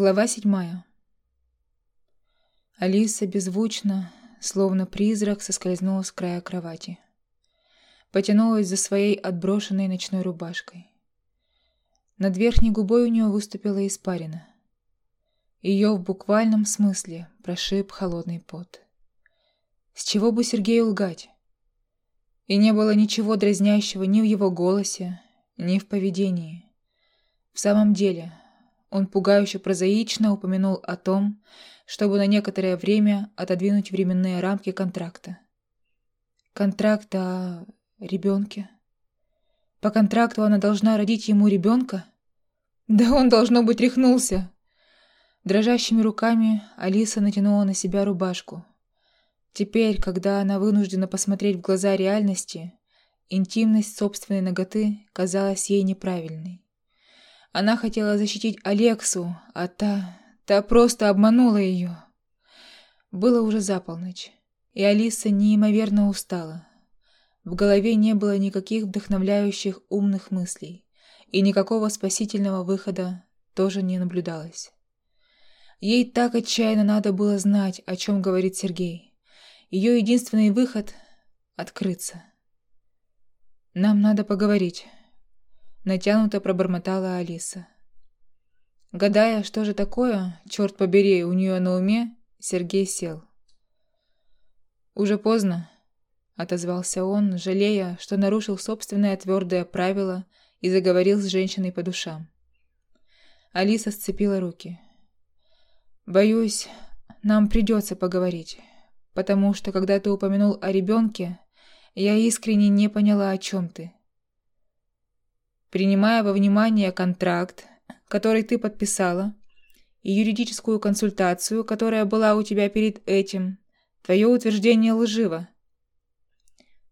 Глава седьмая. Алиса беззвучно, словно призрак, соскользнула с края кровати. Потянулась за своей отброшенной ночной рубашкой. Над верхней губой у нее выступила испарина. Ее в буквальном смысле прошиб холодный пот. С чего бы Сергею лгать? И не было ничего дразнящего ни в его голосе, ни в поведении. В самом деле, он пугающе прозаично упомянул о том, чтобы на некоторое время отодвинуть временные рамки контракта. Контракт о ребенке. По контракту она должна родить ему ребенка? Да он, должно быть, рехнулся. Дрожащими руками Алиса натянула на себя рубашку. Теперь, когда она вынуждена посмотреть в глаза реальности, интимность собственной ноготы казалась ей неправильной. Она хотела защитить Алексу, а та... та просто обманула ее. Было уже за полночь, и Алиса неимоверно устала. В голове не было никаких вдохновляющих умных мыслей, и никакого спасительного выхода тоже не наблюдалось. Ей так отчаянно надо было знать, о чем говорит Сергей. Ее единственный выход — открыться. «Нам надо поговорить», натянуто пробормотала Алиса. Гадая, что же такое, черт побери, у нее на уме, Сергей сел. «Уже поздно», — отозвался он, жалея, что нарушил собственное твердое правило и заговорил с женщиной по душам. Алиса сцепила руки. «Боюсь, нам придется поговорить, потому что, когда ты упомянул о ребенке, я искренне не поняла, о чем ты принимая во внимание контракт, который ты подписала, и юридическую консультацию, которая была у тебя перед этим, твое утверждение лживо.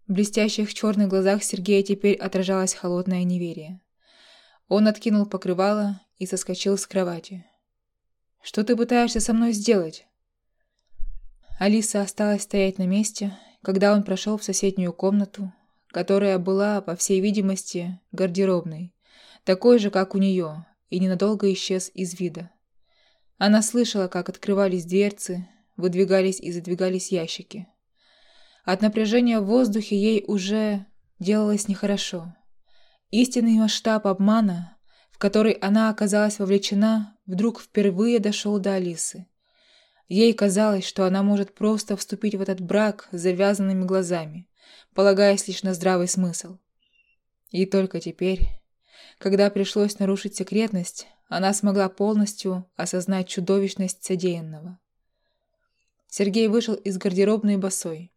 В блестящих черных глазах Сергея теперь отражалось холодное неверие. Он откинул покрывало и соскочил с кровати. «Что ты пытаешься со мной сделать?» Алиса осталась стоять на месте, когда он прошел в соседнюю комнату, которая была, по всей видимости, гардеробной, такой же, как у нее, и ненадолго исчез из вида. Она слышала, как открывались дверцы, выдвигались и задвигались ящики. От напряжения в воздухе ей уже делалось нехорошо. Истинный масштаб обмана, в который она оказалась вовлечена, вдруг впервые дошел до Алисы. Ей казалось, что она может просто вступить в этот брак с завязанными глазами, полагаясь лишь на здравый смысл. И только теперь, когда пришлось нарушить секретность, она смогла полностью осознать чудовищность содеянного. Сергей вышел из гардеробной босой,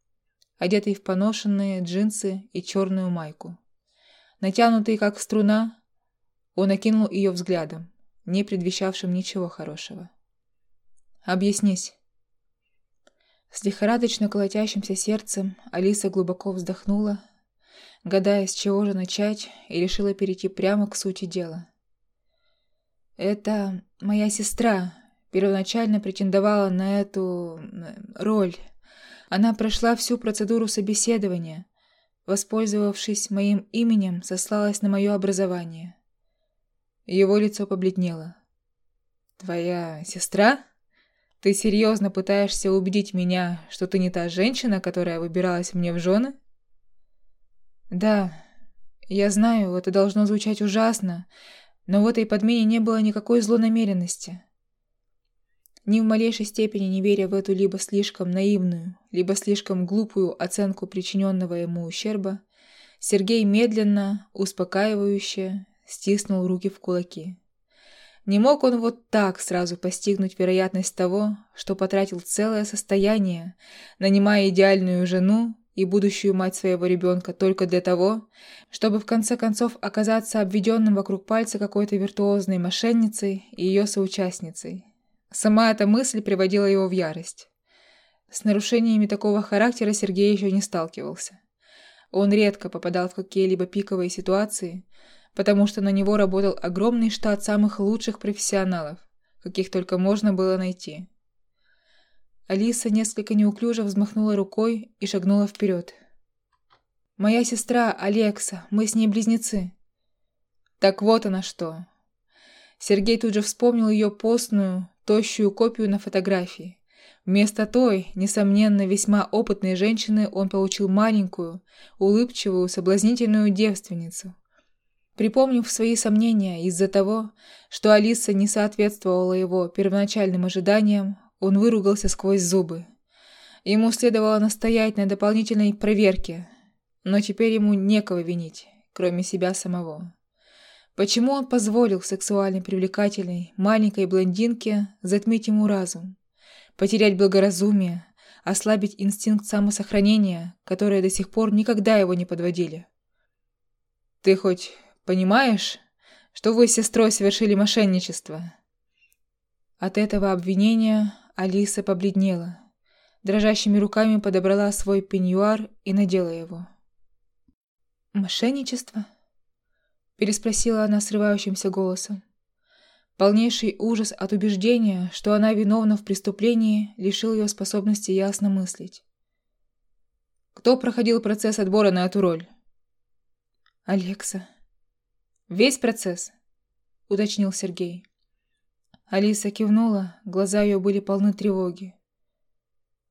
одетый в поношенные джинсы и черную майку. Натянутый как струна, он окинул ее взглядом, не предвещавшим ничего хорошего. «Объяснись». С лихорадочно колотящимся сердцем Алиса глубоко вздохнула, гадая, с чего же начать, и решила перейти прямо к сути дела. «Это моя сестра первоначально претендовала на эту роль. Она прошла всю процедуру собеседования, воспользовавшись моим именем, сослалась на мое образование». Его лицо побледнело. «Твоя сестра?» Ты серьезно пытаешься убедить меня, что ты не та женщина, которая выбиралась мне в жены? Да, я знаю, это должно звучать ужасно, но в этой подмене не было никакой злонамеренности. Ни в малейшей степени не веря в эту либо слишком наивную, либо слишком глупую оценку причиненного ему ущерба, Сергей медленно, успокаивающе стиснул руки в кулаки. Не мог он вот так сразу постигнуть вероятность того, что потратил целое состояние, нанимая идеальную жену и будущую мать своего ребенка только для того, чтобы в конце концов оказаться обведенным вокруг пальца какой-то виртуозной мошенницей и ее соучастницей. Сама эта мысль приводила его в ярость. С нарушениями такого характера Сергей еще не сталкивался. Он редко попадал в какие-либо пиковые ситуации, потому что на него работал огромный штат самых лучших профессионалов, каких только можно было найти. Алиса несколько неуклюже взмахнула рукой и шагнула вперед. «Моя сестра Алекса, мы с ней близнецы». «Так вот она что». Сергей тут же вспомнил ее постную, тощую копию на фотографии. Вместо той, несомненно, весьма опытной женщины он получил маленькую, улыбчивую, соблазнительную девственницу. Припомнив свои сомнения из-за того, что Алиса не соответствовала его первоначальным ожиданиям, он выругался сквозь зубы. Ему следовало настоять на дополнительной проверке, но теперь ему некого винить, кроме себя самого. Почему он позволил сексуально привлекательной маленькой блондинке затмить ему разум, потерять благоразумие, ослабить инстинкт самосохранения, которые до сих пор никогда его не подводили? «Ты хоть понимаешь, что вы с сестрой совершили мошенничество?» От этого обвинения Алиса побледнела, дрожащими руками подобрала свой пеньюар и надела его. «Мошенничество?» переспросила она срывающимся голосом. Полнейший ужас от убеждения, что она виновна в преступлении, лишил ее способности ясно мыслить. Кто проходил процесс отбора на эту роль? Алекса. Весь процесс? уточнил Сергей. Алиса кивнула, глаза ее были полны тревоги.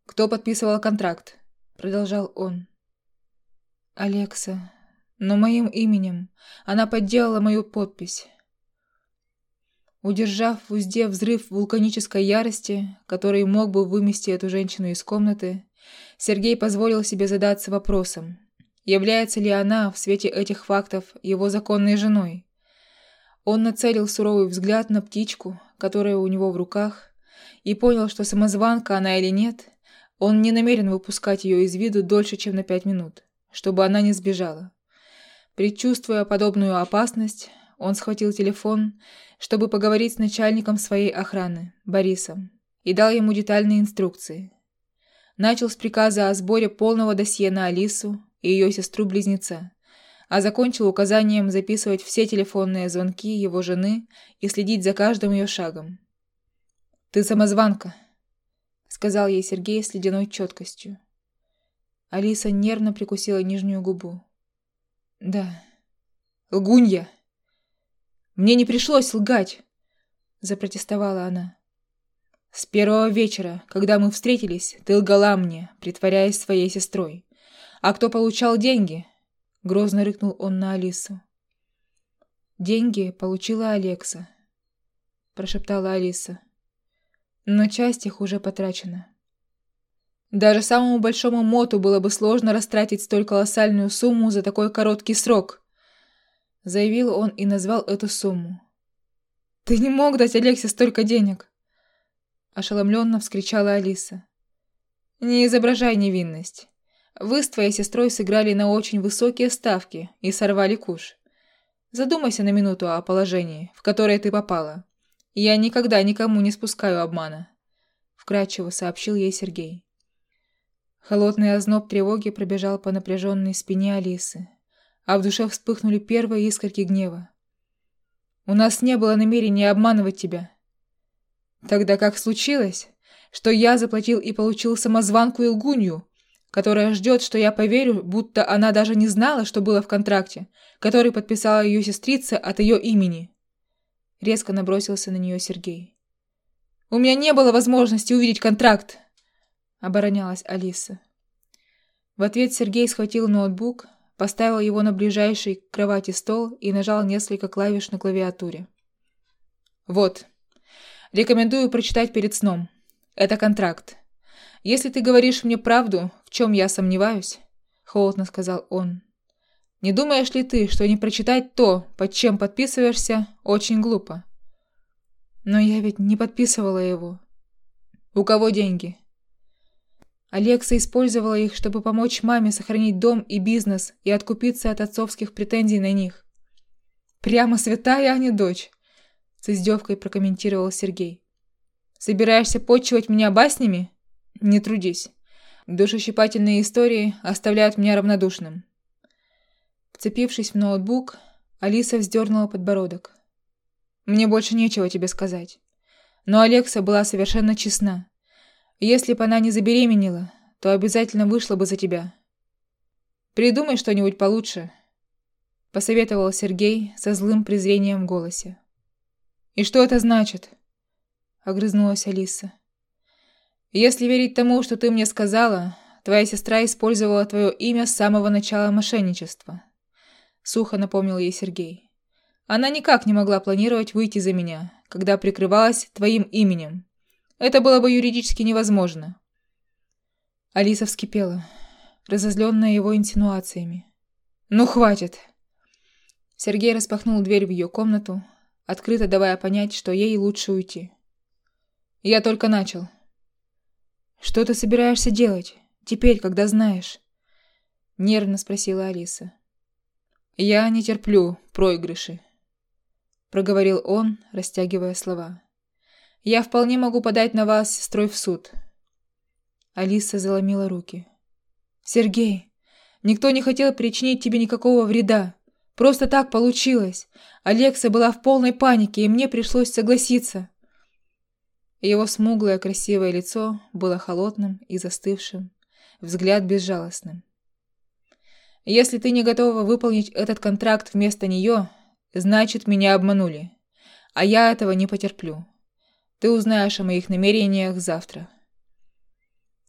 Кто подписывал контракт? продолжал он. Алекса, но моим именем она подделала мою подпись. Удержав в узде взрыв вулканической ярости, который мог бы вымести эту женщину из комнаты, Сергей позволил себе задаться вопросом, является ли она в свете этих фактов его законной женой. Он нацелил суровый взгляд на птичку, которая у него в руках, и понял, что самозванка она или нет, он не намерен выпускать ее из виду дольше, чем на пять минут, чтобы она не сбежала. Предчувствуя подобную опасность, он схватил телефон, чтобы поговорить с начальником своей охраны, Борисом, и дал ему детальные инструкции. Начал с приказа о сборе полного досье на Алису и ее сестру-близнеца, а закончил указанием записывать все телефонные звонки его жены и следить за каждым ее шагом. «Ты самозванка», — сказал ей Сергей с ледяной четкостью. Алиса нервно прикусила нижнюю губу. Да. Лгунья. Мне не пришлось лгать, запротестовала она. С первого вечера, когда мы встретились, ты лгала мне, притворяясь своей сестрой. А кто получал деньги? Грозно рыкнул он на Алису. Деньги получила Алекса, прошептала Алиса. Но часть их уже потрачена. Даже самому большому моту было бы сложно растратить столь колоссальную сумму за такой короткий срок. Заявил он и назвал эту сумму. «Ты не мог дать Алексе столько денег!» Ошеломленно вскричала Алиса. «Не изображай невинность. Вы с твоей сестрой сыграли на очень высокие ставки и сорвали куш. Задумайся на минуту о положении, в которое ты попала. Я никогда никому не спускаю обмана», — вкратчиво сообщил ей Сергей. Холодный озноб тревоги пробежал по напряженной спине Алисы, а в душе вспыхнули первые искорки гнева. «У нас не было намерения обманывать тебя». «Тогда как случилось, что я заплатил и получил самозванку и лгунью, которая ждет, что я поверю, будто она даже не знала, что было в контракте, который подписала ее сестрица от ее имени?» Резко набросился на нее Сергей. «У меня не было возможности увидеть контракт!» оборонялась Алиса. В ответ Сергей схватил ноутбук, поставил его на ближайший к кровати стол и нажал несколько клавиш на клавиатуре. Вот. Рекомендую прочитать перед сном. Это контракт. Если ты говоришь мне правду, в чем я сомневаюсь, холодно сказал он. Не думаешь ли ты, что не прочитать то, под чем подписываешься, очень глупо? Но я ведь не подписывала его. У кого деньги? Алекса использовала их, чтобы помочь маме сохранить дом и бизнес и откупиться от отцовских претензий на них. «Прямо святая, а не дочь», — с издевкой прокомментировал Сергей. «Собираешься почивать меня баснями? Не трудись. Душещипательные истории оставляют меня равнодушным». Вцепившись в ноутбук, Алиса вздернула подбородок. «Мне больше нечего тебе сказать». Но Алекса была совершенно честна. Если бы она не забеременела, то обязательно вышла бы за тебя. Придумай что-нибудь получше, посоветовал Сергей со злым презрением в голосе. «И что это значит?» — огрызнулась Алиса. «Если верить тому, что ты мне сказала, твоя сестра использовала твое имя с самого начала мошенничества», — сухо напомнил ей Сергей. «Она никак не могла планировать выйти за меня, когда прикрывалась твоим именем. Это было бы юридически невозможно». Алиса вскипела, разозленная его инсинуациями. «Ну, хватит!» Сергей распахнул дверь в ее комнату, открыто давая понять, что ей лучше уйти. «Я только начал». «Что ты собираешься делать, теперь, когда знаешь?» Нервно спросила Алиса. «Я не терплю проигрыши», — проговорил он, растягивая слова. «Я вполне могу подать на вас сестрой в суд». Алиса заломила руки. «Сергей, никто не хотел причинить тебе никакого вреда. Просто так получилось. Алекса была в полной панике, и мне пришлось согласиться». Его смуглое красивое лицо было холодным и застывшим, взгляд безжалостным. «Если ты не готова выполнить этот контракт вместо нее, значит, меня обманули. А я этого не потерплю. Ты узнаешь о моих намерениях завтра».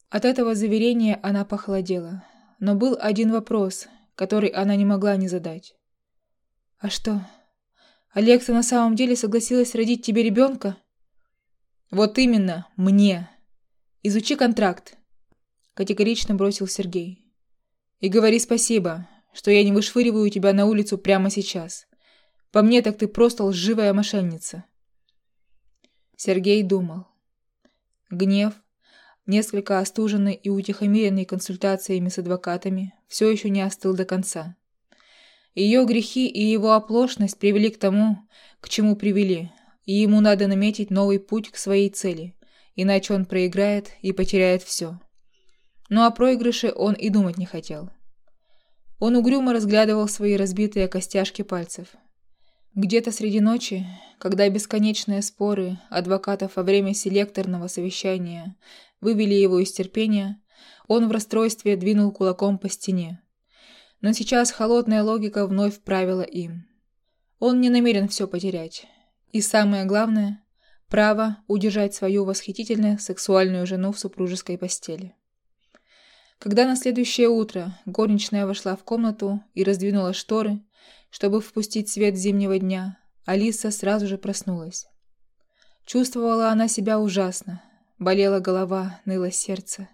От этого заверения она похолодела. Но был один вопрос, который она не могла не задать. «А что, Алекса на самом деле согласилась родить тебе ребенка?» «Вот именно, мне. Изучи контракт», — категорично бросил Сергей. «И говори спасибо, что я не вышвыриваю тебя на улицу прямо сейчас. По мне так ты просто лживая мошенница». Сергей думал. Гнев, несколько остуженный и утихомиренный консультациями с адвокатами, все еще не остыл до конца. Ее грехи и его оплошность привели к тому, к чему привели, и ему надо наметить новый путь к своей цели, иначе он проиграет и потеряет все. Но о проигрыше он и думать не хотел. Он угрюмо разглядывал свои разбитые костяшки пальцев. Где-то среди ночи, когда бесконечные споры адвокатов во время селекторного совещания вывели его из терпения, он в расстройстве двинул кулаком по стене. Но сейчас холодная логика вновь правила им. Он не намерен все потерять. И самое главное – право удержать свою восхитительную сексуальную жену в супружеской постели. Когда на следующее утро горничная вошла в комнату и раздвинула шторы, чтобы впустить свет зимнего дня, Алиса сразу же проснулась. Чувствовала она себя ужасно, Болела голова, ныло сердце.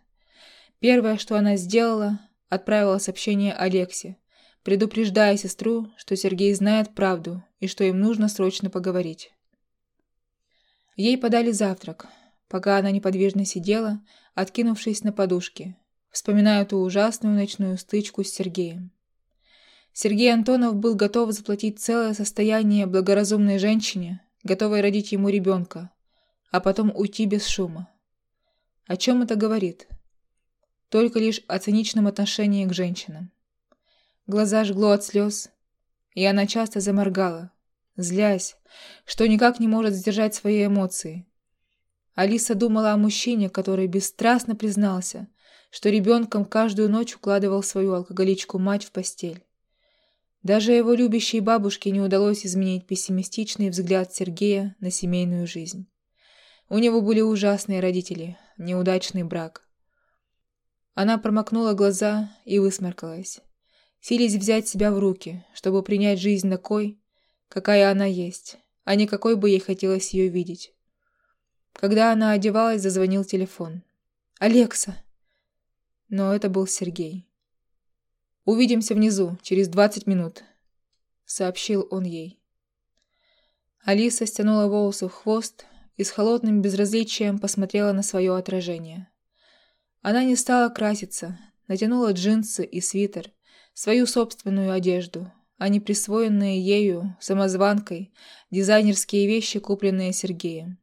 Первое, что она сделала, отправила сообщение Алексе, предупреждая сестру, что Сергей знает правду и что им нужно срочно поговорить. Ей подали завтрак, пока она неподвижно сидела, откинувшись на подушке, вспоминая ту ужасную ночную стычку с Сергеем. Сергей Антонов был готов заплатить целое состояние благоразумной женщине, готовой родить ему ребенка, а потом уйти без шума. О чем это говорит? Только лишь о циничном отношении к женщинам. Глаза жгло от слез, и она часто заморгала, злясь, что никак не может сдержать свои эмоции. Алиса думала о мужчине, который бесстрастно признался, что ребенком каждую ночь укладывал свою алкоголичку-мать в постель. Даже его любящей бабушке не удалось изменить пессимистичный взгляд Сергея на семейную жизнь. У него были ужасные родители, неудачный брак. Она промокнула глаза и высморкалась, силясь взять себя в руки, чтобы принять жизнь такой, какая она есть, а не какой бы ей хотелось ее видеть. Когда она одевалась, зазвонил телефон. «Алекса!» Но это был Сергей. «Увидимся внизу, через двадцать минут», — сообщил он ей. Алиса стянула волосы в хвост и с холодным безразличием посмотрела на свое отражение. Она не стала краситься, натянула джинсы и свитер, свою собственную одежду, а не присвоенные ею, самозванкой, дизайнерские вещи, купленные Сергеем.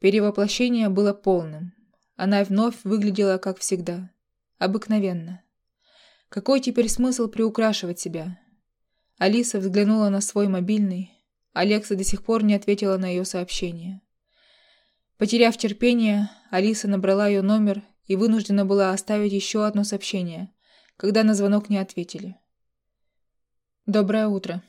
Перевоплощение было полным. Она вновь выглядела как всегда. Обыкновенно. Какой теперь смысл приукрашивать себя? Алиса взглянула на свой мобильный. Алекса до сих пор не ответила на ее сообщение. Потеряв терпение, Алиса набрала ее номер и вынуждена была оставить еще одно сообщение, когда на звонок не ответили. «Доброе утро».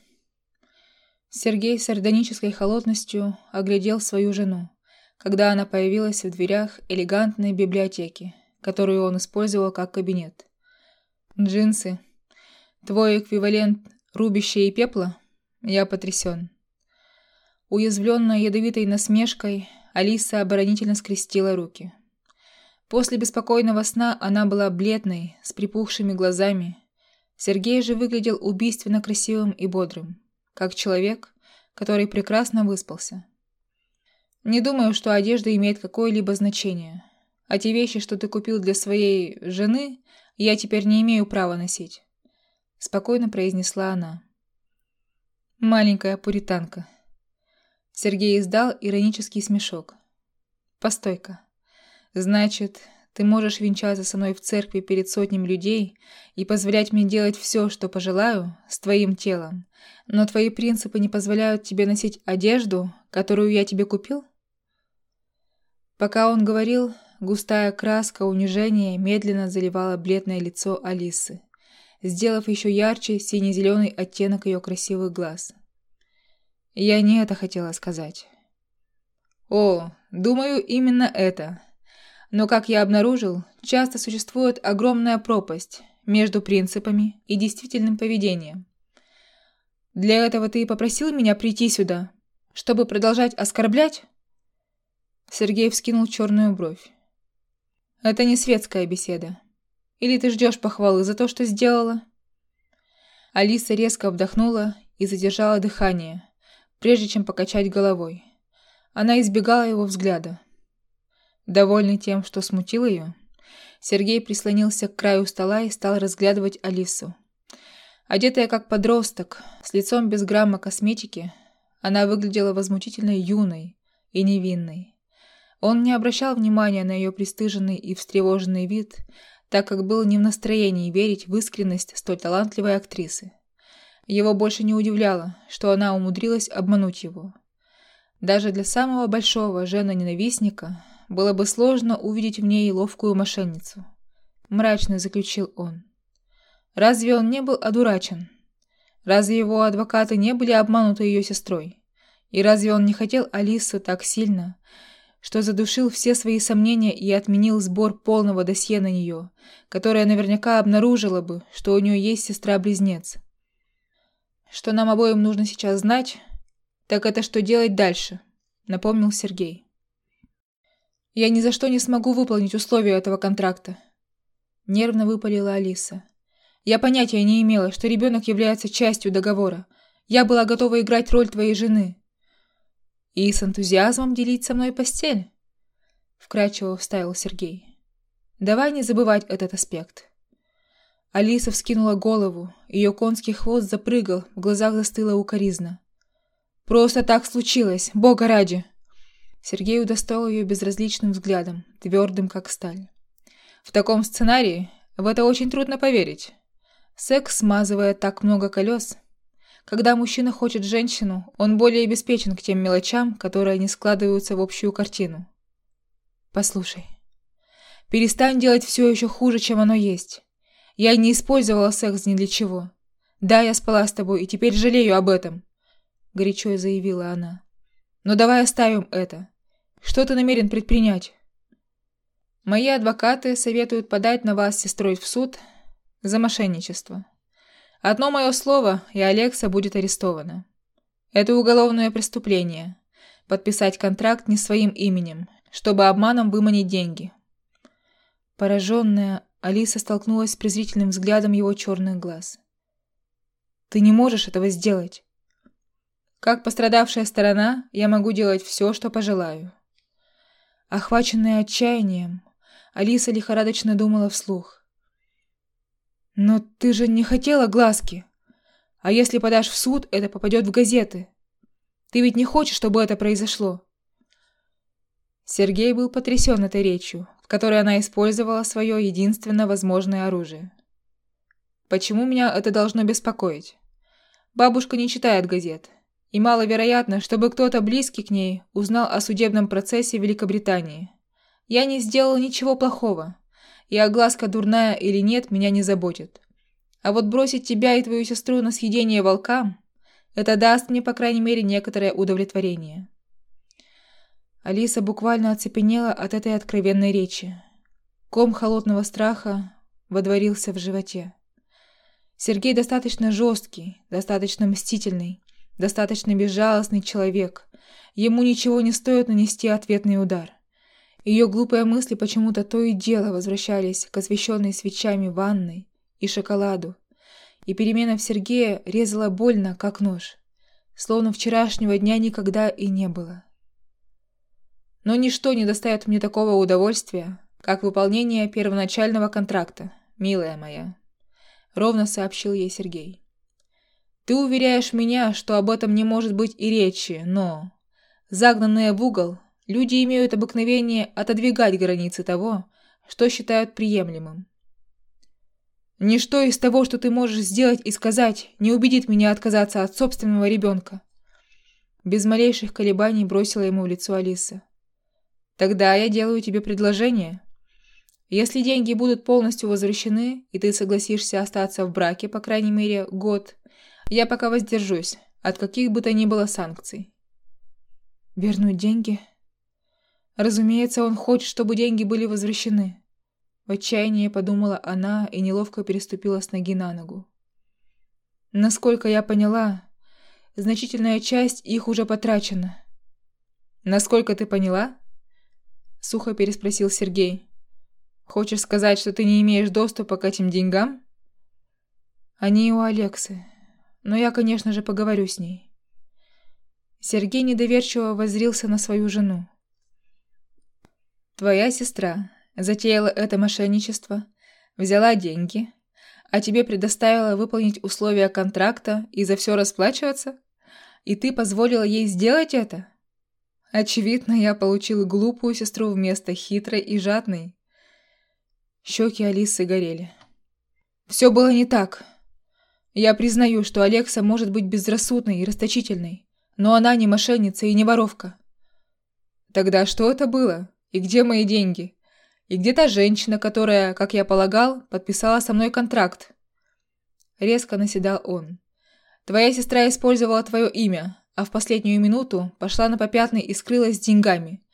Сергей с сардонической холодностью оглядел свою жену, когда она появилась в дверях элегантной библиотеки, которую он использовал как кабинет. «Джинсы. Твой эквивалент рубища и пепла? Я потрясен». Уязвленная ядовитой насмешкой, Алиса оборонительно скрестила руки. После беспокойного сна она была бледной, с припухшими глазами. Сергей же выглядел убийственно красивым и бодрым как человек, который прекрасно выспался. Не думаю, что одежда имеет какое-либо значение. А те вещи, что ты купил для своей жены, я теперь не имею права носить. Спокойно произнесла она. Маленькая пуританка. Сергей издал иронический смешок. Постой-ка. Значит, ты можешь венчаться со мной в церкви перед сотнями людей и позволять мне делать все, что пожелаю, с твоим телом, но твои принципы не позволяют тебе носить одежду, которую я тебе купил? Пока он говорил, густая краска унижения медленно заливала бледное лицо Алисы, сделав еще ярче сине-зеленый оттенок ее красивых глаз. Я не это хотела сказать. О, думаю, именно это. Но, как я обнаружил, часто существует огромная пропасть между принципами и действительным поведением. Для этого ты и попросил меня прийти сюда, чтобы продолжать оскорблять? Сергей вскинул черную бровь. Это не светская беседа. Или ты ждешь похвалы за то, что сделала? Алиса резко вдохнула и задержала дыхание, прежде чем покачать головой. Она избегала его взгляда. Довольный тем, что смутил ее, Сергей прислонился к краю стола и стал разглядывать Алису. Одетая как подросток, с лицом без грамма косметики, она выглядела возмутительно юной и невинной. Он не обращал внимания на ее пристыженный и встревоженный вид, так как был не в настроении верить в искренность столь талантливой актрисы. Его больше не удивляло, что она умудрилась обмануть его. Даже для самого большого жена-ненавистника было бы сложно увидеть в ней ловкую мошенницу. Мрачно заключил он. Разве он не был одурачен? Разве его адвокаты не были обмануты ее сестрой? И разве он не хотел Алису так сильно, что задушил все свои сомнения и отменил сбор полного досье на нее, которое наверняка обнаружило бы, что у нее есть сестра-близнец? Что нам обоим нужно сейчас знать, так это что делать дальше, напомнил Сергей. Я ни за что не смогу выполнить условия этого контракта. Нервно выпалила Алиса. Я понятия не имела, что ребенок является частью договора. Я была готова играть роль твоей жены. И с энтузиазмом делить со мной постель. Вкрадчиво вставил Сергей. Давай не забывать этот аспект. Алиса вскинула голову, ее конский хвост запрыгал, в глазах застыла укоризна. Просто так случилось, бога ради. Сергей удостоил ее безразличным взглядом, твердым, как сталь. В таком сценарии в это очень трудно поверить. Секс смазывает так много колес. Когда мужчина хочет женщину, он более обеспечен к тем мелочам, которые не складываются в общую картину. Послушай. Перестань делать все еще хуже, чем оно есть. Я не использовала секс ни для чего. Да, я спала с тобой и теперь жалею об этом, горячо заявила она. Но давай оставим это. Что ты намерен предпринять? Мои адвокаты советуют подать на вас сестрой в суд за мошенничество. Одно мое слово, и Алекса будет арестована. Это уголовное преступление. Подписать контракт не своим именем, чтобы обманом выманить деньги. Пораженная, Алиса столкнулась с презрительным взглядом его черных глаз. Ты не можешь этого сделать. Как пострадавшая сторона, я могу делать все, что пожелаю. Охваченная отчаянием, Алиса лихорадочно думала вслух. «Но ты же не хотела глазки. А если подашь в суд, это попадет в газеты. Ты ведь не хочешь, чтобы это произошло?» Сергей был потрясен этой речью, в которой она использовала свое единственно возможное оружие. «Почему меня это должно беспокоить? Бабушка не читает газет, и маловероятно, чтобы кто-то близкий к ней узнал о судебном процессе в Великобритании. Я не сделал ничего плохого, и огласка дурная или нет меня не заботит. А вот бросить тебя и твою сестру на съедение волкам – Это даст мне, по крайней мере, некоторое удовлетворение. Алиса буквально оцепенела от этой откровенной речи. Ком холодного страха водворился в животе. Сергей достаточно жесткий, достаточно мстительный, достаточно безжалостный человек. Ему ничего не стоит нанести ответный удар. Ее глупые мысли почему-то то и дело возвращались к освещенной свечами ванной и шоколаду. И перемена в Сергея резала больно, как нож. Словно вчерашнего дня никогда и не было. Но ничто не доставит мне такого удовольствия, как выполнение первоначального контракта, милая моя. Ровно сообщил ей Сергей. Ты уверяешь меня, что об этом не может быть и речи, но... Загнанные в угол, Люди имеют обыкновение отодвигать границы того, что считают приемлемым. Ничто из того, что ты можешь сделать и сказать, не убедит меня отказаться от собственного ребенка. Без малейших колебаний бросила ему в лицо Алиса. Тогда я делаю тебе предложение. Если деньги будут полностью возвращены, и ты согласишься остаться в браке, по крайней мере, год, я пока воздержусь от каких бы то ни было санкций. Вернуть деньги? Разумеется, он хочет, чтобы деньги были возвращены. В отчаянии подумала она и неловко переступила с ноги на ногу. Насколько я поняла, значительная часть их уже потрачена. Насколько ты поняла? Сухо переспросил Сергей. Хочешь сказать, что ты не имеешь доступа к этим деньгам? Они у Алексы. Но я, конечно же, поговорю с ней. Сергей недоверчиво воззрился на свою жену. Твоя сестра затеяла это мошенничество, взяла деньги, а тебе предоставила выполнить условия контракта и за все расплачиваться? И ты позволила ей сделать это? Очевидно, я получил глупую сестру вместо хитрой и жадной. Щеки Алисы горели. Все было не так. Я признаю, что Алекса может быть безрассудной и расточительной, но она не мошенница и не воровка. Тогда что это было? И где мои деньги? И где та женщина, которая, как я полагал, подписала со мной контракт? Резко наседал он. Твоя сестра использовала твое имя, а в последнюю минуту пошла на попятный и скрылась с деньгами.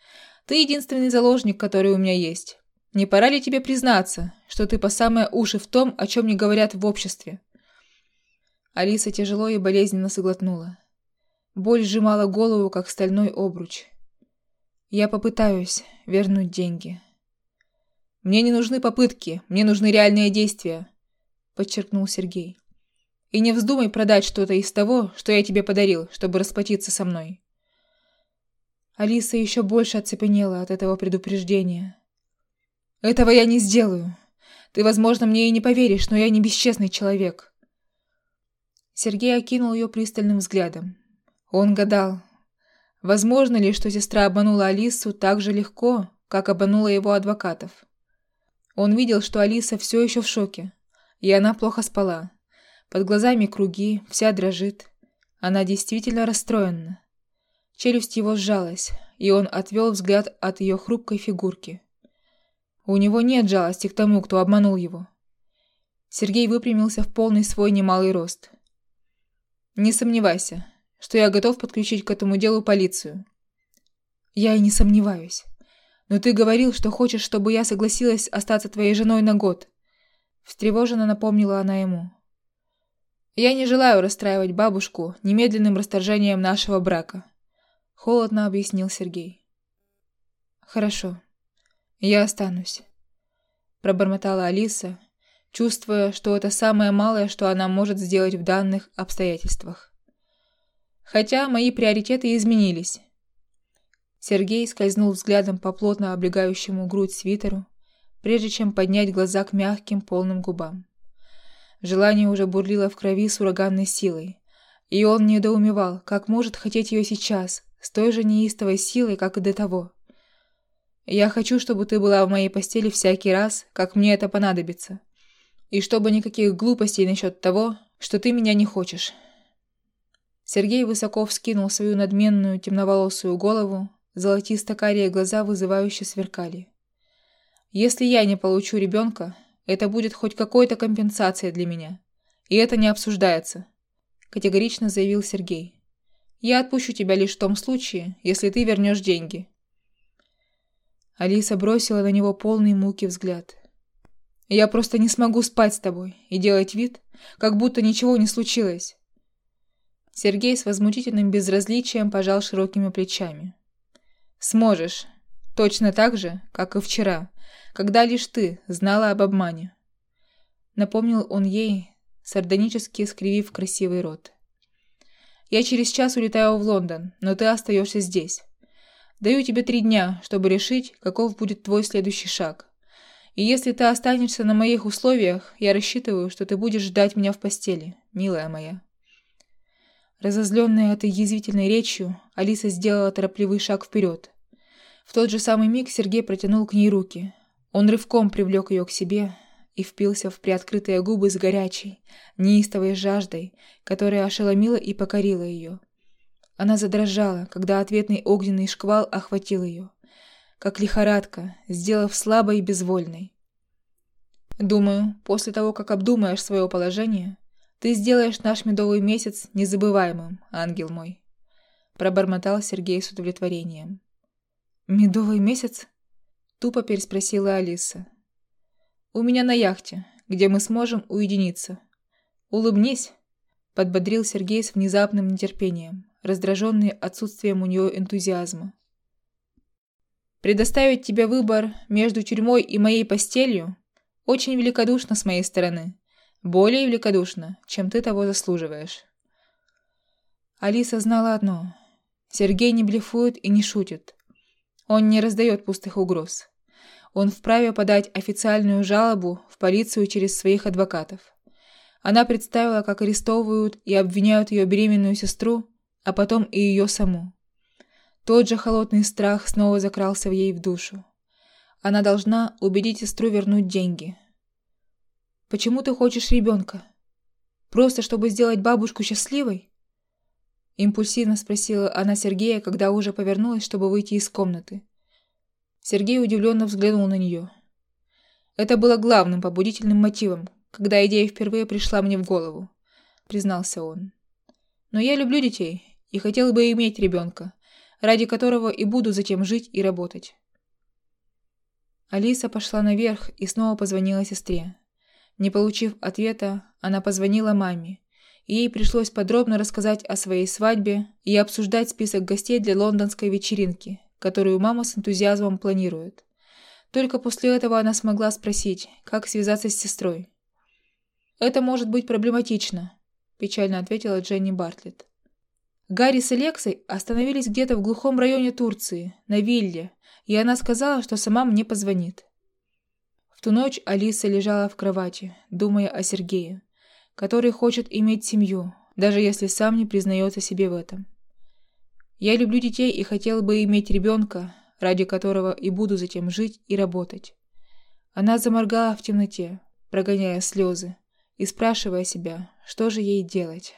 Ты единственный заложник, который у меня есть. Не пора ли тебе признаться, что ты по самые уши в том, о чем не говорят в обществе?» Алиса тяжело и болезненно соглотнула. Боль сжимала голову, как стальной обруч. Я попытаюсь вернуть деньги. Мне не нужны попытки, мне нужны реальные действия, подчеркнул Сергей. И не вздумай продать что-то из того, что я тебе подарил, чтобы расплатиться со мной. Алиса еще больше оцепенела от этого предупреждения. Этого я не сделаю. Ты, возможно, мне и не поверишь, но я не бесчестный человек. Сергей окинул ее пристальным взглядом. Он гадал, Возможно ли, что сестра обманула Алису так же легко, как обманула его адвокатов? Он видел, что Алиса все еще в шоке, и она плохо спала. Под глазами круги, вся дрожит. Она действительно расстроена. Челюсть его сжалась, и он отвел взгляд от ее хрупкой фигурки. У него нет жалости к тому, кто обманул его. Сергей выпрямился в полный свой немалый рост. «Не сомневайся, что я готов подключить к этому делу полицию. Я и не сомневаюсь. Но ты говорил, что хочешь, чтобы я согласилась остаться твоей женой на год. Встревоженно напомнила она ему. Я не желаю расстраивать бабушку немедленным расторжением нашего брака. Холодно объяснил Сергей. Хорошо. Я останусь. Пробормотала Алиса, чувствуя, что это самое малое, что она может сделать в данных обстоятельствах. Хотя мои приоритеты изменились. Сергей скользнул взглядом по плотно облегающему грудь свитеру, прежде чем поднять глаза к мягким полным губам. Желание уже бурлило в крови с ураганной силой, и он недоумевал, как может хотеть ее сейчас, с той же неистовой силой, как и до того. «Я хочу, чтобы ты была в моей постели всякий раз, как мне это понадобится, и чтобы никаких глупостей насчет того, что ты меня не хочешь». Сергей высоко вскинул свою надменную темноволосую голову, золотисто-карие глаза вызывающе сверкали. «Если я не получу ребенка, это будет хоть какой-то компенсацией для меня. И это не обсуждается. категорично заявил Сергей. «Я отпущу тебя лишь в том случае, если ты вернешь деньги». Алиса бросила на него полный муки взгляд. «Я просто не смогу спать с тобой и делать вид, как будто ничего не случилось». Сергей с возмутительным безразличием пожал широкими плечами. «Сможешь. Точно так же, как и вчера, когда лишь ты знала об обмане». Напомнил он ей, сардонически скривив красивый рот. «Я через час улетаю в Лондон, но ты остаешься здесь. Даю тебе три дня, чтобы решить, каков будет твой следующий шаг. И если ты останешься на моих условиях, я рассчитываю, что ты будешь ждать меня в постели, милая моя». Разозленная этой язвительной речью, Алиса сделала торопливый шаг вперед. В тот же самый миг Сергей протянул к ней руки. Он рывком привлек ее к себе, и впился в приоткрытые губы с горячей, неистовой жаждой, которая ошеломила и покорила ее. Она задрожала, когда ответный огненный шквал охватил ее, как лихорадка, сделав слабой и безвольной. «Думаю, после того, как обдумаешь свое положение, ты сделаешь наш медовый месяц незабываемым, ангел мой», пробормотал Сергей с удовлетворением. «Медовый месяц?» Тупо переспросила Алиса. У меня на яхте, где мы сможем уединиться. Улыбнись, подбодрил Сергей с внезапным нетерпением, раздраженный отсутствием у нее энтузиазма. Предоставить тебе выбор между тюрьмой и моей постелью очень великодушно с моей стороны. Более великодушно, чем ты того заслуживаешь. Алиса знала одно. Сергей не блефует и не шутит. Он не раздает пустых угроз он вправе подать официальную жалобу в полицию через своих адвокатов. Она представила, как арестовывают и обвиняют ее беременную сестру, а потом и ее саму. Тот же холодный страх снова закрался в ей в душу. Она должна убедить сестру вернуть деньги. «Почему ты хочешь ребенка? Просто чтобы сделать бабушку счастливой?» Импульсивно спросила она Сергея, когда уже повернулась, чтобы выйти из комнаты. Сергей удивленно взглянул на нее. Это было главным побудительным мотивом, когда идея впервые пришла мне в голову, признался он. Но я люблю детей и хотел бы иметь ребенка, ради которого и буду затем жить и работать. Алиса пошла наверх и снова позвонила сестре. Не получив ответа, она позвонила маме, и ей пришлось подробно рассказать о своей свадьбе и обсуждать список гостей для лондонской вечеринки, которую мама с энтузиазмом планирует. Только после этого она смогла спросить, как связаться с сестрой. «Это может быть проблематично», – печально ответила Дженни Бартлетт. Гарри с Алексой остановились где-то в глухом районе Турции, на вилле, и она сказала, что сама мне позвонит. В ту ночь Алиса лежала в кровати, думая о Сергее, который хочет иметь семью, даже если сам не признается себе в этом. Я люблю детей и хотела бы иметь ребенка, ради которого и буду затем жить и работать. Она заморгала в темноте, прогоняя слезы, и спрашивая себя, что же ей делать.